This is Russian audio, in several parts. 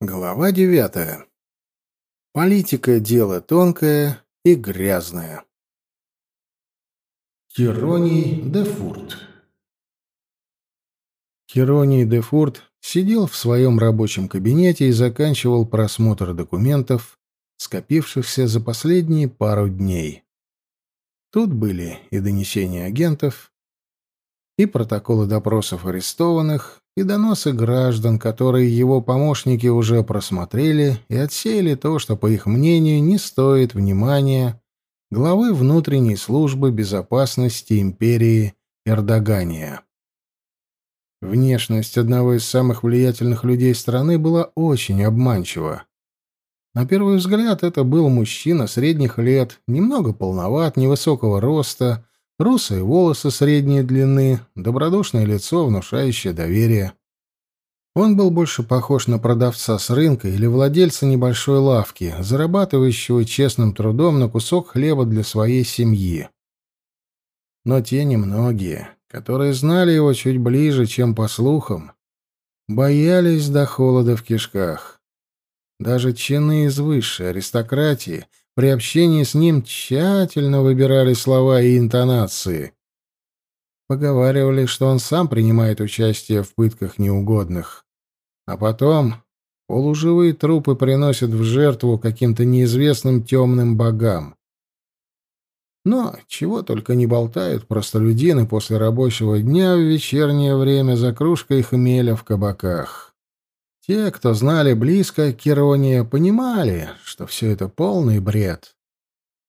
Глава девятая. Политика – дело тонкое и грязное. Хероний де Фурт Хероний де Фурт сидел в своем рабочем кабинете и заканчивал просмотр документов, скопившихся за последние пару дней. Тут были и донесения агентов, и протоколы допросов арестованных, и доносы граждан, которые его помощники уже просмотрели и отсеяли то, что, по их мнению, не стоит внимания главы внутренней службы безопасности империи Эрдогания. Внешность одного из самых влиятельных людей страны была очень обманчива. На первый взгляд это был мужчина средних лет, немного полноват, невысокого роста, Русые волосы средней длины, добродушное лицо, внушающее доверие. Он был больше похож на продавца с рынка или владельца небольшой лавки, зарабатывающего честным трудом на кусок хлеба для своей семьи. Но те немногие, которые знали его чуть ближе, чем по слухам, боялись до холода в кишках. Даже чины из высшей аристократии при общении с ним тщательно выбирали слова и интонации. Поговаривали, что он сам принимает участие в пытках неугодных. А потом полуживые трупы приносят в жертву каким-то неизвестным темным богам. Но чего только не болтают простолюдины после рабочего дня в вечернее время за кружкой хмеля в кабаках. Те, кто знали близко Кирония, понимали, что все это полный бред.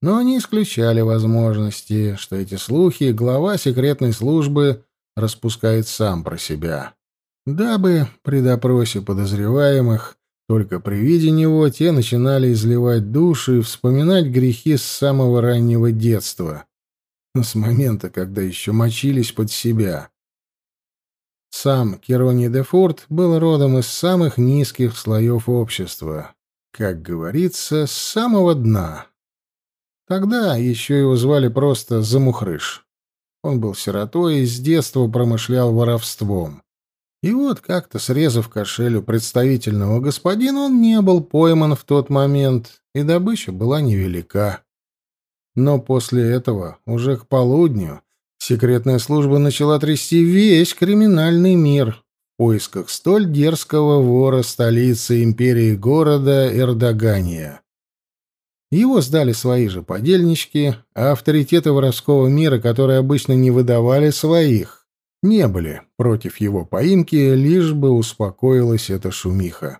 Но они исключали возможности, что эти слухи глава секретной службы распускает сам про себя. Дабы при допросе подозреваемых только при виде него те начинали изливать душу и вспоминать грехи с самого раннего детства, с момента, когда еще мочились под себя. Сам Керони де Фурт был родом из самых низких слоев общества, как говорится, с самого дна. Тогда еще его звали просто Замухрыш. Он был сиротой и с детства промышлял воровством. И вот как-то срезав кошелю представительного господина, он не был пойман в тот момент, и добыча была невелика. Но после этого, уже к полудню, Секретная служба начала трясти весь криминальный мир в поисках столь дерзкого вора столицы империи города Эрдогания. Его сдали свои же подельнички, а авторитеты воровского мира, которые обычно не выдавали своих, не были против его поимки, лишь бы успокоилась эта шумиха.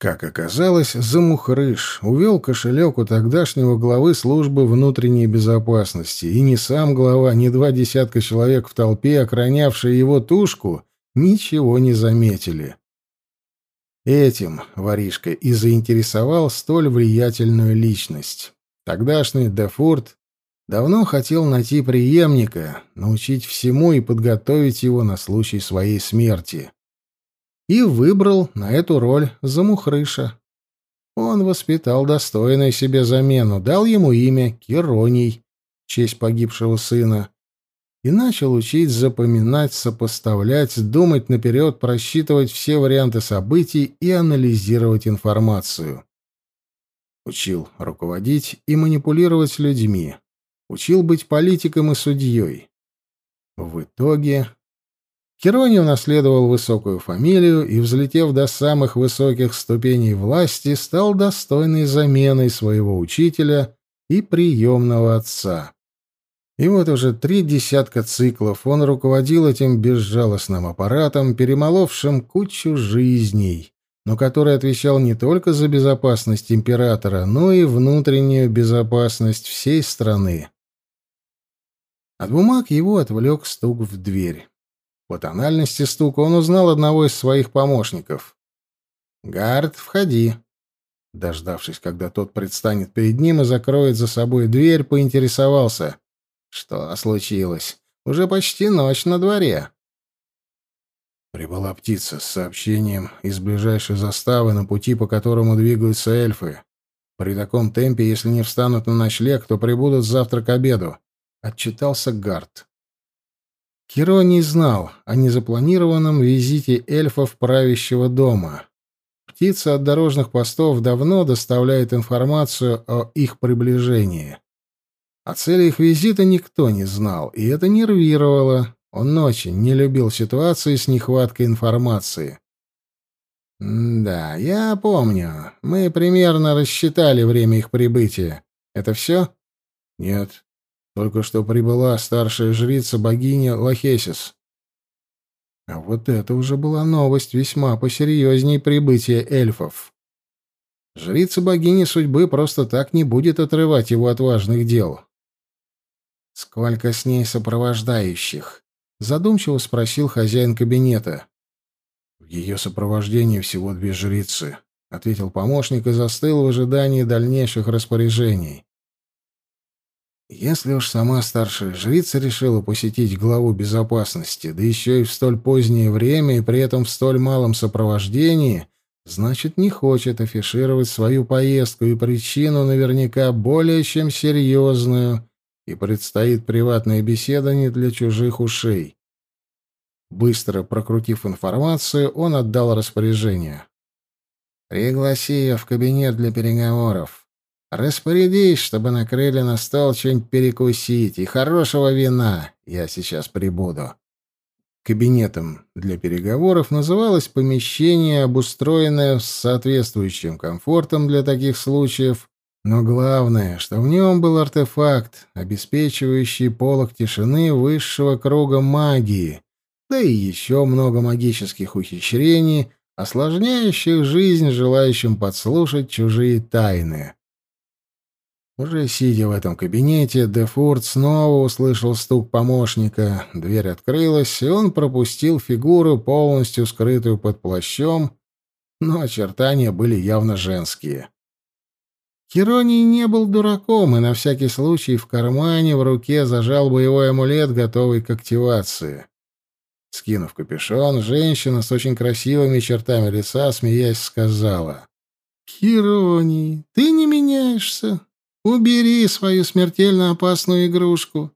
Как оказалось, Замухрыш увел кошелек у тогдашнего главы службы внутренней безопасности, и ни сам глава, ни два десятка человек в толпе, охранявшие его тушку, ничего не заметили. Этим воришка и заинтересовал столь влиятельную личность. Тогдашний Дефурт давно хотел найти преемника, научить всему и и выбрал на эту роль Замухрыша. Он воспитал достойную себе замену, дал ему имя Кироний, в честь погибшего сына, и начал учить запоминать, сопоставлять, думать наперед, просчитывать все варианты событий и анализировать информацию. Учил руководить и манипулировать людьми. Учил быть политиком и судьей. В итоге Херонионас следовал высокую фамилию и, взлетев до самых высоких ступеней власти, стал достойной заменой своего учителя и приемного отца. И вот уже три десятка циклов он руководил этим безжалостным аппаратом, перемоловшим кучу жизней, но который отвечал не только за безопасность императора, но и внутреннюю безопасность всей страны. От бумаг его отвлек стук в дверь. По тональности стука он узнал одного из своих помощников. «Гард, входи!» Дождавшись, когда тот предстанет перед ним и закроет за собой дверь, поинтересовался. «Что случилось? Уже почти ночь на дворе!» Прибыла птица с сообщением из ближайшей заставы, на пути по которому двигаются эльфы. При таком темпе, если не встанут на ночлег, то прибудут завтра к обеду. Отчитался Гард. Киро не знал о незапланированном визите эльфов правящего дома. Птицы от дорожных постов давно доставляют информацию о их приближении. О цели их визита никто не знал, и это нервировало. Он очень не любил ситуации с нехваткой информации. «Да, я помню. Мы примерно рассчитали время их прибытия. Это все?» «Нет. Только что прибыла старшая жрица богиня Лохесис. А вот это уже была новость весьма посерьезнее прибытия эльфов. Жрица богини судьбы просто так не будет отрывать его от важных дел. «Сколько с ней сопровождающих?» — задумчиво спросил хозяин кабинета. «В ее сопровождении всего две жрицы», — ответил помощник и застыл в ожидании дальнейших распоряжений. Если уж сама старшая жрица решила посетить главу безопасности, да еще и в столь позднее время и при этом в столь малом сопровождении, значит, не хочет афишировать свою поездку и причину наверняка более чем серьезную, и предстоит приватная беседа не для чужих ушей. Быстро прокрутив информацию, он отдал распоряжение. «Пригласи ее в кабинет для переговоров», Распорядись, чтобы накрыли на стол что-нибудь перекусить, и хорошего вина. Я сейчас прибуду». Кабинетом для переговоров называлось помещение, обустроенное с соответствующим комфортом для таких случаев, но главное, что в нем был артефакт, обеспечивающий полог тишины высшего круга магии, да и еще много магических ухищрений, осложняющих жизнь желающим подслушать чужие тайны. Уже сидя в этом кабинете, Дефорт снова услышал стук помощника. Дверь открылась, и он пропустил фигуру, полностью скрытую под плащом, но очертания были явно женские. Хероний не был дураком и на всякий случай в кармане в руке зажал боевой амулет, готовый к активации. Скинув капюшон, женщина с очень красивыми чертами лица, смеясь, сказала. «Хероний, ты не меняешься. Убери свою смертельно опасную игрушку.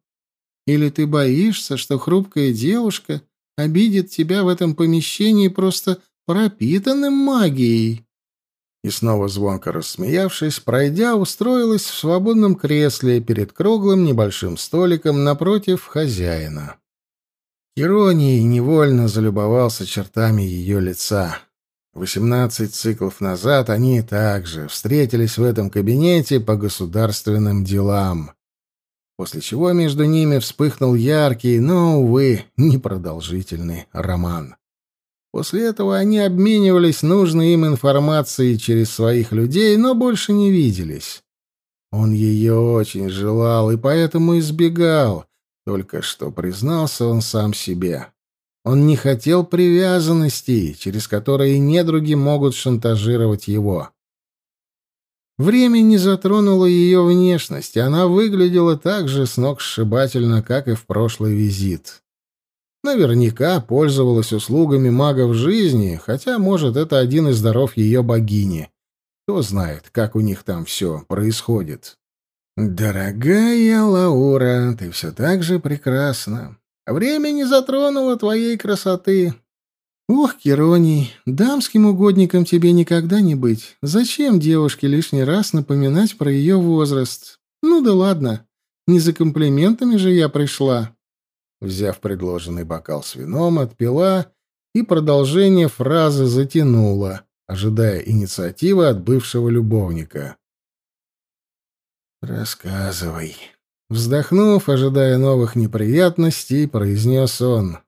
Или ты боишься, что хрупкая девушка обидит тебя в этом помещении просто пропитанным магией?» И снова звонко рассмеявшись, пройдя, устроилась в свободном кресле перед круглым небольшим столиком напротив хозяина. Иронией невольно залюбовался чертами ее лица. 18 циклов назад они также встретились в этом кабинете по государственным делам, после чего между ними вспыхнул яркий, но, увы, непродолжительный роман. После этого они обменивались нужной им информацией через своих людей, но больше не виделись. Он ее очень желал и поэтому избегал, только что признался он сам себе. Он не хотел привязанностей, через которые недруги могут шантажировать его. Время не затронуло ее внешность, и она выглядела так же сногсшибательно, как и в прошлый визит. Наверняка пользовалась услугами магов жизни, хотя, может, это один из даров ее богини. Кто знает, как у них там все происходит. «Дорогая Лаура, ты все так же прекрасна. Время не затронуло твоей красоты. Ох, Кероний, дамским угодником тебе никогда не быть. Зачем девушке лишний раз напоминать про ее возраст? Ну да ладно, не за комплиментами же я пришла. Взяв предложенный бокал с вином, отпила и продолжение фразы затянула, ожидая инициативы от бывшего любовника. «Рассказывай», Вздохнув, ожидая новых неприятностей, произнес он.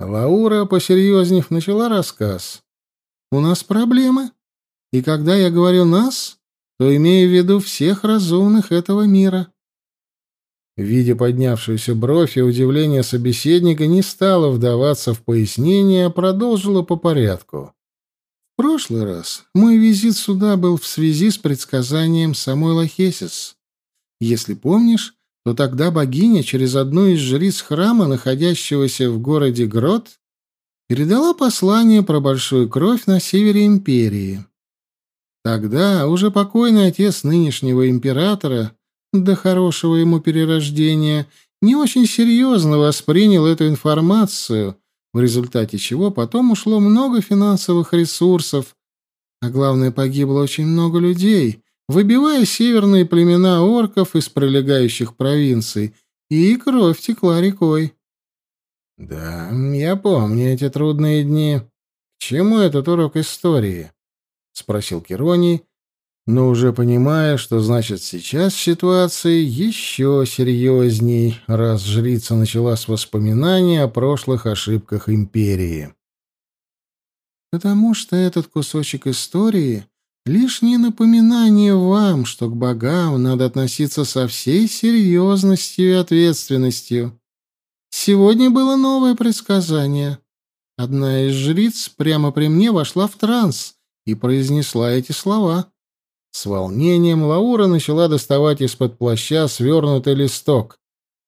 Лаура, посерьезнев, начала рассказ. «У нас проблемы. И когда я говорю «нас», то имею в виду всех разумных этого мира». Видя поднявшуюся бровь и удивление собеседника, не стала вдаваться в пояснение, а продолжила по порядку. «В прошлый раз мой визит сюда был в связи с предсказанием самой Лохесис. Если помнишь, но тогда богиня через одну из жриц храма, находящегося в городе Грот, передала послание про большую кровь на севере империи. Тогда уже покойный отец нынешнего императора, до хорошего ему перерождения, не очень серьезно воспринял эту информацию, в результате чего потом ушло много финансовых ресурсов, а главное, погибло очень много людей, выбивая северные племена орков из прилегающих провинций, и кровь текла рекой. Да, я помню эти трудные дни. К чему этот урок истории? спросил Кироний, но уже понимая, что значит сейчас ситуация еще серьезней, раз жрица начала с воспоминаний о прошлых ошибках империи. Потому что этот кусочек истории Лишнее напоминание вам, что к богам надо относиться со всей серьезностью и ответственностью. Сегодня было новое предсказание. Одна из жриц прямо при мне вошла в транс и произнесла эти слова. С волнением Лаура начала доставать из-под плаща свернутый листок,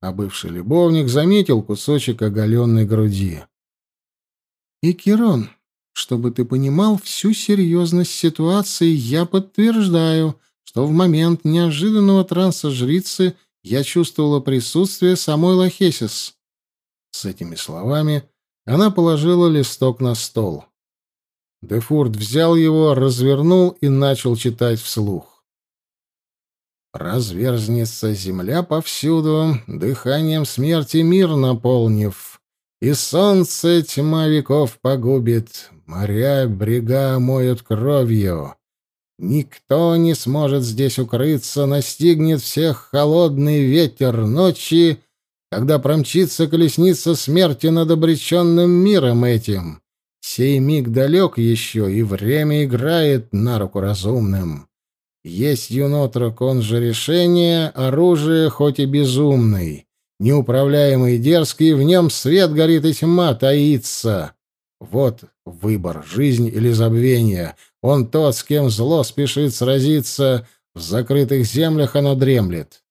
а бывший любовник заметил кусочек оголенной груди. «И, Кирон, чтобы ты понимал всю серьезность ситуации, я подтверждаю, что в момент неожиданного транса жрицы я чувствовала присутствие самой Лохесис. С этими словами она положила листок на стол. Дефурт взял его, развернул и начал читать вслух. «Разверзнется земля повсюду, дыханием смерти мир наполнив» и солнце тьма веков погубит, моря брега моют кровью. Никто не сможет здесь укрыться, настигнет всех холодный ветер ночи, когда промчится колесница смерти над обреченным миром этим. Сей миг далек еще, и время играет на руку разумным. Есть юнотрок, он же решение, оружие хоть и безумный неуправляемый и дерзкий, в нем свет горит и тьма таится. Вот выбор, жизнь или забвение. Он тот, с кем зло спешит сразиться, в закрытых землях оно дремлет.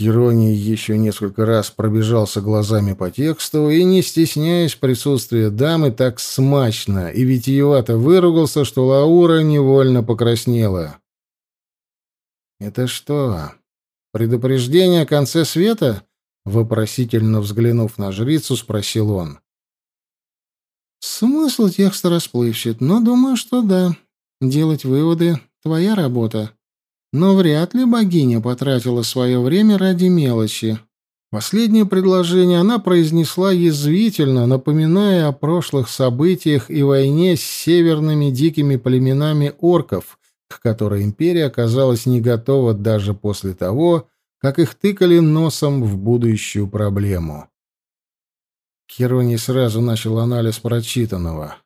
Ироний еще несколько раз пробежался глазами по тексту и, не стесняясь присутствия дамы, так смачно и витиевато выругался, что Лаура невольно покраснела. «Это что, предупреждение о конце света?» Вопросительно взглянув на жрицу, спросил он. «Смысл текста расплывчат, но думаю, что да. Делать выводы — твоя работа. Но вряд ли богиня потратила свое время ради как их тыкали носом в будущую проблему. Хероний сразу начал анализ прочитанного.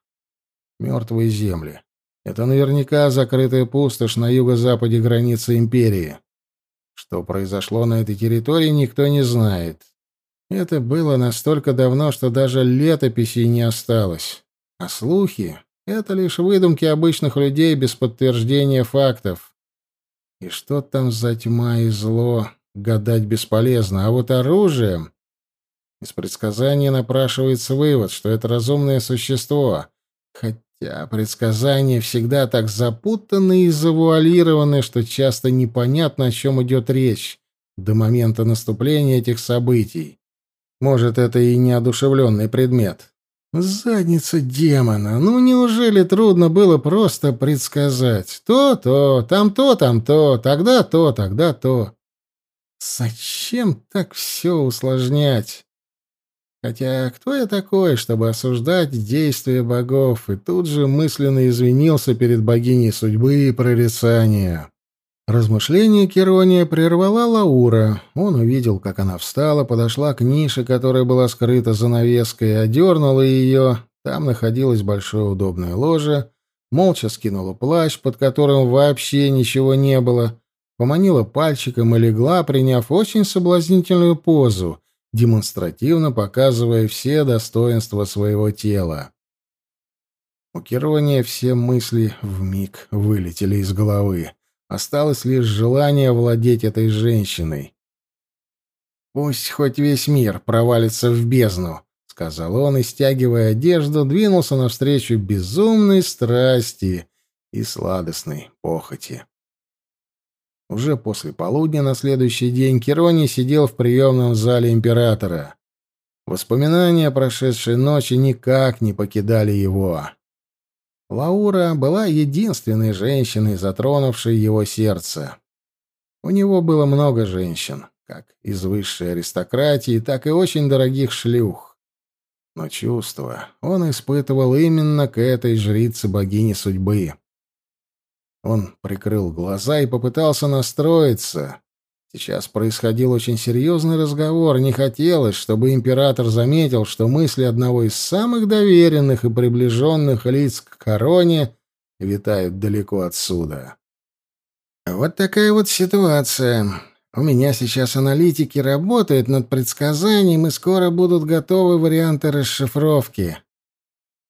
Мертвые земли. Это наверняка закрытая пустошь на юго-западе границы империи. Что произошло на этой территории, никто не знает. Это было настолько давно, что даже летописей не осталось. А слухи — это лишь выдумки обычных людей без подтверждения фактов. И что там за тьма и зло, гадать бесполезно, а вот оружием... Из предсказания напрашивается вывод, что это разумное существо. Хотя предсказания всегда так запутаны и завуалированы, что часто непонятно, о чем идет речь до момента наступления этих событий. Может, это и неодушевленный предмет. Задница демона. Ну, неужели трудно было просто предсказать? То-то, там то, там то, тогда то, тогда то. Зачем так все усложнять? Хотя кто я такой, чтобы осуждать действия богов, и тут же мысленно извинился перед богиней судьбы и прорицания. Размышление Керония прервала Лаура. Он увидел, как она встала, подошла к нише, которая была скрыта занавеской, одернула ее. Там находилось большое удобное ложе. Молча скинула плащ, под которым вообще ничего не было, поманила пальчиком и легла, приняв очень соблазнительную позу, демонстративно показывая все достоинства своего тела. У Керония все мысли в миг вылетели из головы. Осталось лишь желание владеть этой женщиной. «Пусть хоть весь мир провалится в бездну», — сказал он, и, стягивая одежду, двинулся навстречу безумной страсти и сладостной похоти. Уже после полудня на следующий день Кирони сидел в приемном зале императора. Воспоминания о прошедшей ночи никак не покидали его. Лаура была единственной женщиной, затронувшей его сердце. У него было много женщин, как из высшей аристократии, так и очень дорогих шлюх. Но чувства он испытывал именно к этой жрице богини судьбы. Он прикрыл глаза и попытался настроиться. Сейчас происходил очень серьезный разговор. Не хотелось, чтобы император заметил, что мысли одного из самых доверенных и приближенных лиц к короне витают далеко отсюда. Вот такая вот ситуация. У меня сейчас аналитики работают над предсказанием, и скоро будут готовы варианты расшифровки.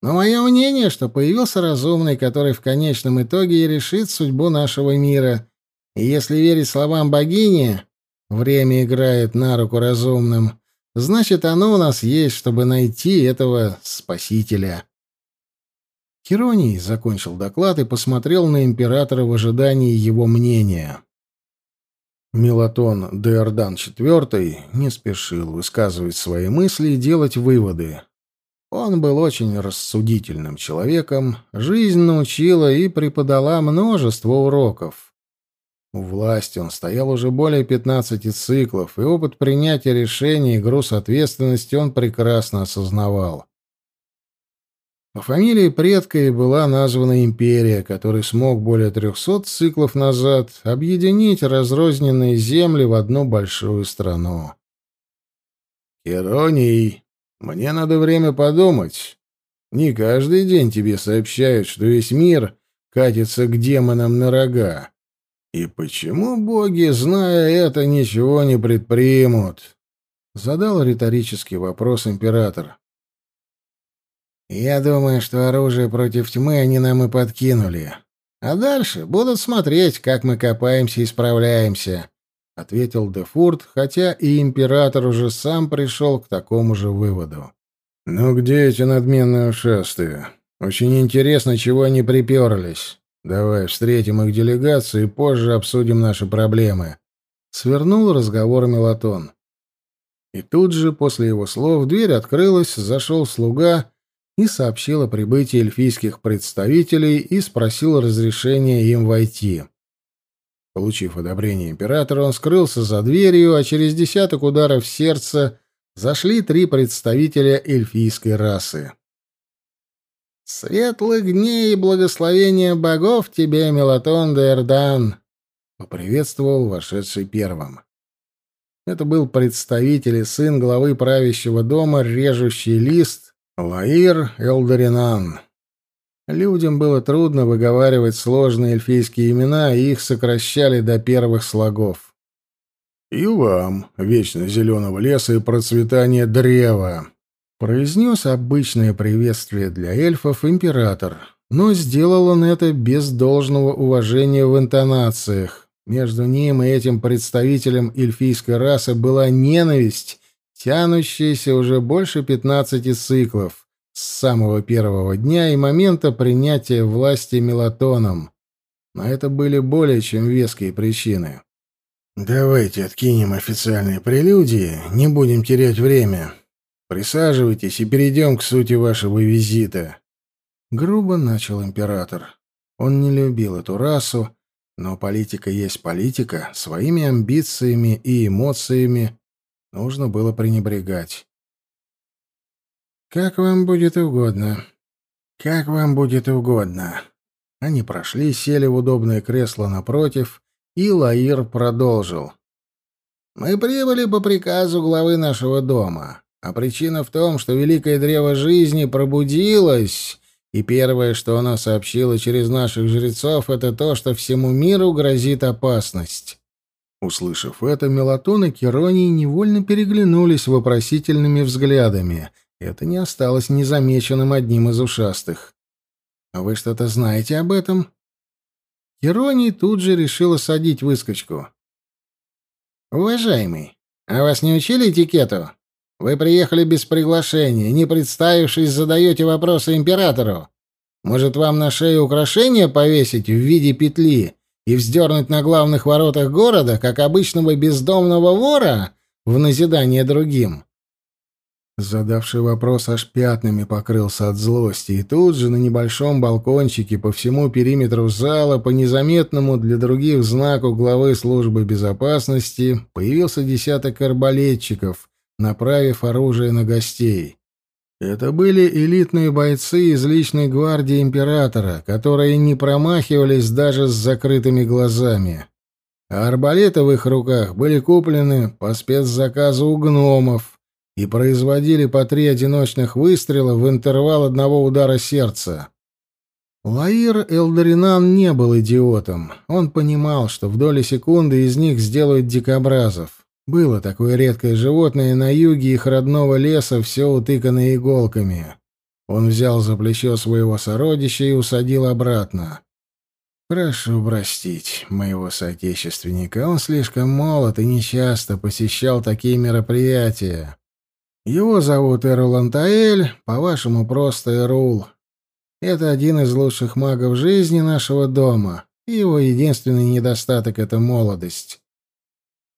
Но мое мнение, что появился разумный, который в конечном итоге и решит судьбу нашего мира. И если верить словам богини, время играет на руку разумным, значит, оно у нас есть, чтобы найти этого спасителя. Хероний закончил доклад и посмотрел на императора в ожидании его мнения. Мелатон Деордан IV не спешил высказывать свои мысли и делать выводы. Он был очень рассудительным человеком, жизнь научила и преподала множество уроков. У власти он стоял уже более 15 циклов, и опыт принятия решений и груз ответственности он прекрасно осознавал. По фамилии предка и была названа империя, который смог более 300 циклов назад объединить разрозненные земли в одну большую страну. «Ироний!» Мне надо время подумать. Не каждый день тебе сообщают, что весь мир катится к демонам на рога. И почему боги, зная это, ничего не предпримут? Задал риторический вопрос император. Я думаю, что оружие против тьмы они нам и подкинули. А дальше будут смотреть, как мы копаемся и справляемся ответил Дефурт, хотя и император уже сам пришел к такому же выводу. «Ну где эти надменные ушастые? Очень интересно, чего они приперлись. Давай встретим их делегацию и позже обсудим наши проблемы». Свернул разговор Мелатон. И тут же, после его слов, дверь открылась, зашел слуга и сообщил о прибытии эльфийских представителей и спросил разрешения им войти. Получив одобрение императора, он скрылся за дверью, а через десяток ударов сердца зашли три представителя эльфийской расы. «Светлых дней и благословения богов тебе, Мелатон де Эрдан!» — поприветствовал вошедший первым. Это был представитель и сын главы правящего дома, режущий лист, Лаир Элдоринан. Людям было трудно выговаривать сложные эльфийские имена, и их сокращали до первых слогов. «И вам, вечно зеленого леса и процветания древа!» — произнес обычное приветствие для эльфов император, но сделал он это без должного уважения в интонациях. Между ним и этим представителем эльфийской расы была ненависть, тянущаяся уже больше пятнадцати циклов, с самого первого дня и момента принятия власти Мелатоном. Но это были более чем веские причины. «Давайте откинем официальные прелюдии, не будем терять время. Присаживайтесь и перейдем к сути вашего визита». Грубо начал император. Он не любил эту расу, но политика есть политика, своими амбициями и эмоциями нужно было пренебрегать. «Как вам будет угодно. Как вам будет угодно». Они прошли, сели в удобное кресло напротив, и Лаир продолжил. «Мы прибыли по приказу главы нашего дома, а причина в том, что Великое Древо Жизни пробудилось, и первое, что оно сообщило через наших жрецов, это то, что всему миру грозит опасность». Услышав это, Мелатон и Кероний невольно переглянулись вопросительными взглядами — это не осталось незамеченным одним из ушастых. «А вы что-то знаете об этом?» Ироний тут же решила садить выскочку. «Уважаемый, а вас не учили этикету? Вы приехали без приглашения, не представившись, задаете вопросы императору. Может, вам на шею украшение повесить в виде петли и вздернуть на главных воротах города, как обычного бездомного вора, в назидание другим?» Задавший вопрос аж пятнами покрылся от злости, и тут же на небольшом балкончике по всему периметру зала, по незаметному для других знаку главы службы безопасности, появился десяток арбалетчиков, направив оружие на гостей. Это были элитные бойцы из личной гвардии императора, которые не промахивались даже с закрытыми глазами. А арбалеты в их руках были куплены по спецзаказу у гномов, и производили по три одиночных выстрела в интервал одного удара сердца. Лаир Элдоринан не был идиотом. Он понимал, что в доли секунды из них сделают дикобразов. Было такое редкое животное на юге их родного леса, все утыканное иголками. Он взял за плечо своего сородича и усадил обратно. «Прошу простить моего соотечественника, он слишком молод и нечасто посещал такие мероприятия. Его зовут Эрул Антаэль, по-вашему просто Эрул. Это один из лучших магов жизни нашего дома, и его единственный недостаток — это молодость.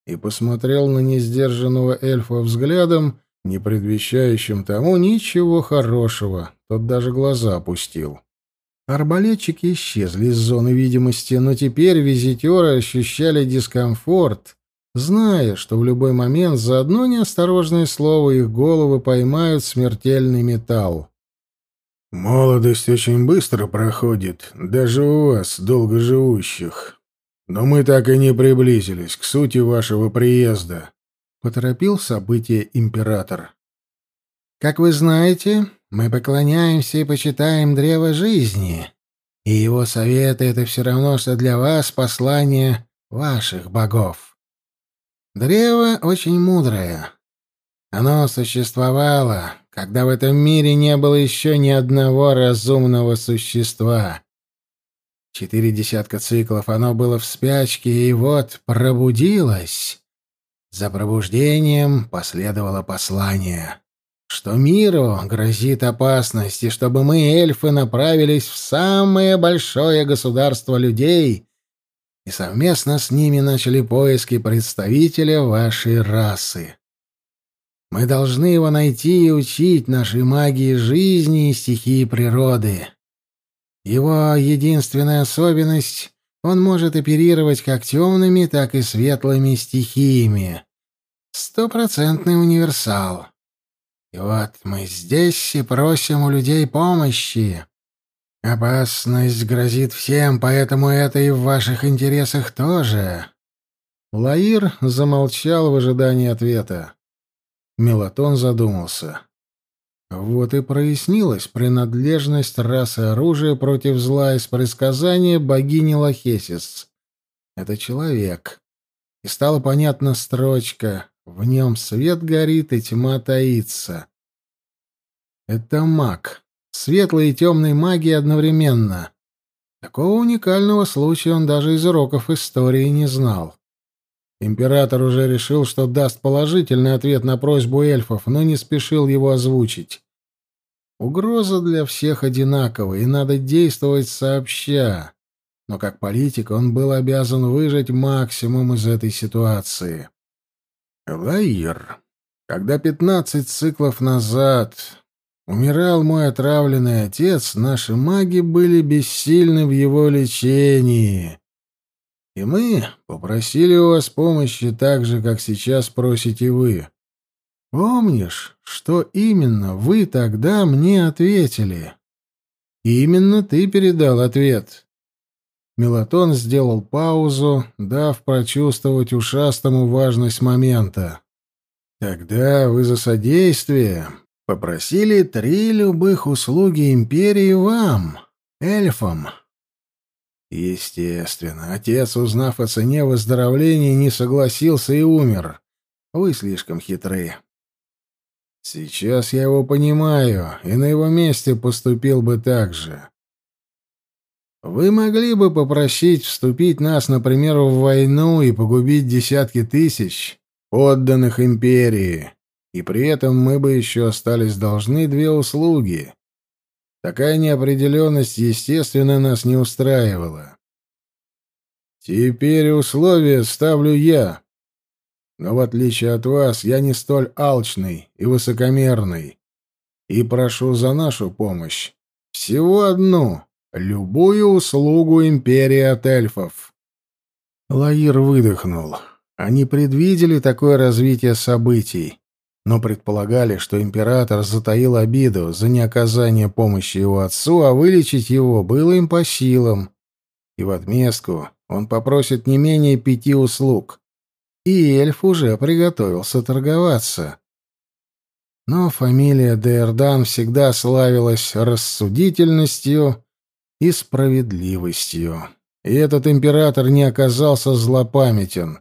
И посмотрел на несдержанного эльфа взглядом, не предвещающим тому ничего хорошего, тот даже глаза опустил. Арбалетчики исчезли из зоны видимости, но теперь визитеры ощущали дискомфорт, зная, что в любой момент за одно неосторожное слово их головы поймают смертельный металл. «Молодость очень быстро проходит, даже у вас, долгоживущих. Но мы так и не приблизились к сути вашего приезда», — поторопил событие император. «Как вы знаете, мы поклоняемся и почитаем древо жизни, и его советы — это все равно, что для вас послание ваших богов». Древо очень мудрое. Оно существовало, когда в этом мире не было еще ни одного разумного существа. Четыре десятка циклов оно было в спячке, и вот пробудилось. За пробуждением последовало послание, что миру грозит опасность, и чтобы мы, эльфы, направились в самое большое государство людей — и совместно с ними начали поиски представителя вашей расы. Мы должны его найти и учить нашей магии жизни и стихии природы. Его единственная особенность — он может оперировать как темными, так и светлыми стихиями. Стопроцентный универсал. И вот мы здесь и просим у людей помощи. «Опасность грозит всем, поэтому это и в ваших интересах тоже». Лаир замолчал в ожидании ответа. Мелатон задумался. Вот и прояснилась принадлежность расы оружия против зла из предсказания богини Лахесис. Это человек. И стала понятна строчка «В нем свет горит и тьма таится». Это маг светлой и темной магии одновременно. Такого уникального случая он даже из уроков истории не знал. Император уже решил, что даст положительный ответ на просьбу эльфов, но не спешил его озвучить. Угроза для всех одинакова, и надо действовать сообща. Но как политик он был обязан выжать максимум из этой ситуации. Лаир, когда пятнадцать циклов назад Умирал мой отравленный отец, наши маги были бессильны в его лечении. И мы попросили у вас помощи так же, как сейчас просите вы. Помнишь, что именно вы тогда мне ответили? именно ты передал ответ. Мелатон сделал паузу, дав прочувствовать ушастому важность момента. Тогда вы за содействие Попросили три любых услуги империи вам, эльфам. Естественно, отец, узнав о цене выздоровления, не согласился и умер. Вы слишком хитры. Сейчас я его понимаю, и на его месте поступил бы так же. Вы могли бы попросить вступить нас, например, в войну и погубить десятки тысяч подданных империи и при этом мы бы еще остались должны две услуги. Такая неопределенность, естественно, нас не устраивала. Теперь условия ставлю я. Но в отличие от вас, я не столь алчный и высокомерный. И прошу за нашу помощь всего одну, любую услугу империи от эльфов. Лаир выдохнул. Они предвидели такое развитие событий но предполагали, что император затаил обиду за неоказание помощи его отцу, а вылечить его было им по силам. И в отместку он попросит не менее пяти услуг. И эльф уже приготовился торговаться. Но фамилия Дейрдан всегда славилась рассудительностью и справедливостью. И этот император не оказался злопамятен.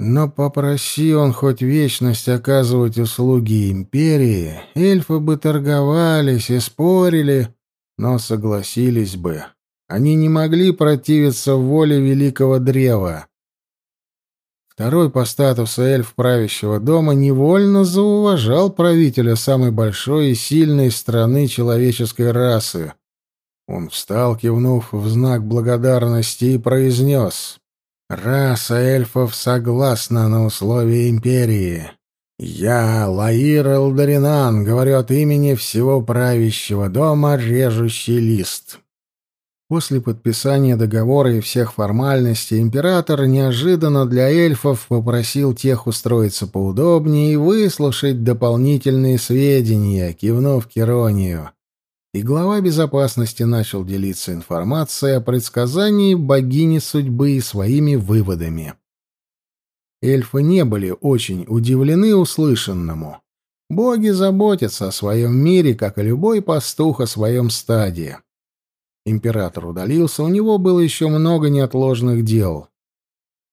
Но попроси он хоть вечность оказывать услуги империи, эльфы бы торговались и спорили, но согласились бы. Они не могли противиться воле великого древа. Второй по статусу эльф правящего дома невольно зауважал правителя самой большой и сильной страны человеческой расы. Он встал, кивнув в знак благодарности, и произнес Раса эльфов согласна на условия империи. Я, Лаир Элдаринан, говорю от имени всего правящего дома «Режущий лист». После подписания договора и всех формальностей император неожиданно для эльфов попросил тех устроиться поудобнее и выслушать дополнительные сведения, кивнув Керонию и глава безопасности начал делиться информацией о предсказании богини судьбы и своими выводами. Эльфы не были очень удивлены услышанному. Боги заботятся о своем мире, как и любой пастух о своем стаде. Император удалился, у него было еще много неотложных дел.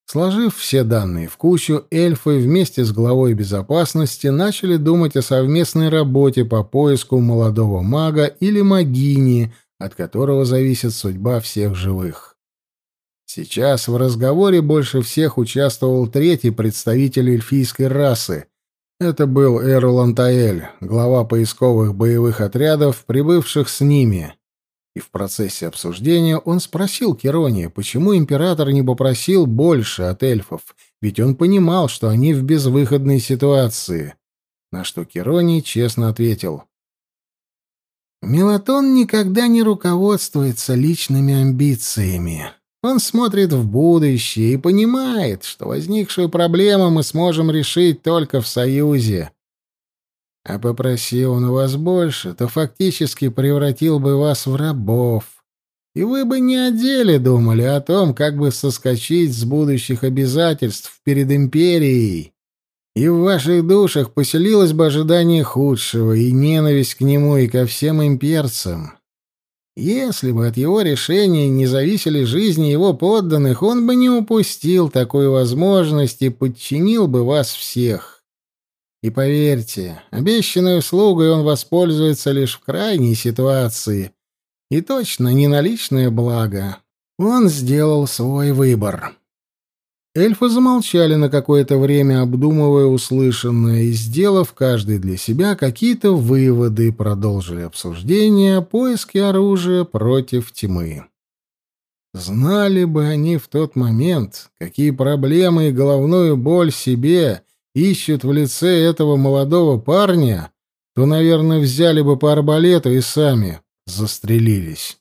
Сложив все данные в кучу, эльфы вместе с главой безопасности начали думать о совместной работе по поиску молодого мага или магини, от которого зависит судьба всех живых. Сейчас в разговоре больше всех участвовал третий представитель эльфийской расы. Это был Эру Лантаэль, глава поисковых боевых отрядов, прибывших с ними. И в процессе обсуждения он спросил Керония, почему император не попросил больше от эльфов, ведь он понимал, что они в безвыходной ситуации. На что Кероний честно ответил. «Мелатон никогда не руководствуется личными амбициями. Он смотрит в будущее и понимает, что возникшую проблему мы сможем решить только в союзе. А попроси он у вас больше, то фактически превратил бы вас в рабов. И вы бы не о деле думали, а о том, как бы соскочить с будущих обязательств перед империей. И в ваших душах поселилось бы ожидание худшего и ненависть к нему и ко всем имперцам. Если бы от его решения не зависели жизни его подданных, он бы не упустил такой возможности и подчинил бы вас всех. И поверьте, обещанной услугой он воспользуется лишь в крайней ситуации. И точно не на личное благо. Он сделал свой выбор. Эльфы замолчали на какое-то время, обдумывая услышанное, и, сделав каждый для себя какие-то выводы, продолжили обсуждение о поиске оружия против тьмы. Знали бы они в тот момент, какие проблемы и головную боль себе — ищут в лице этого молодого парня, то, наверное, взяли бы по арбалету и сами застрелились.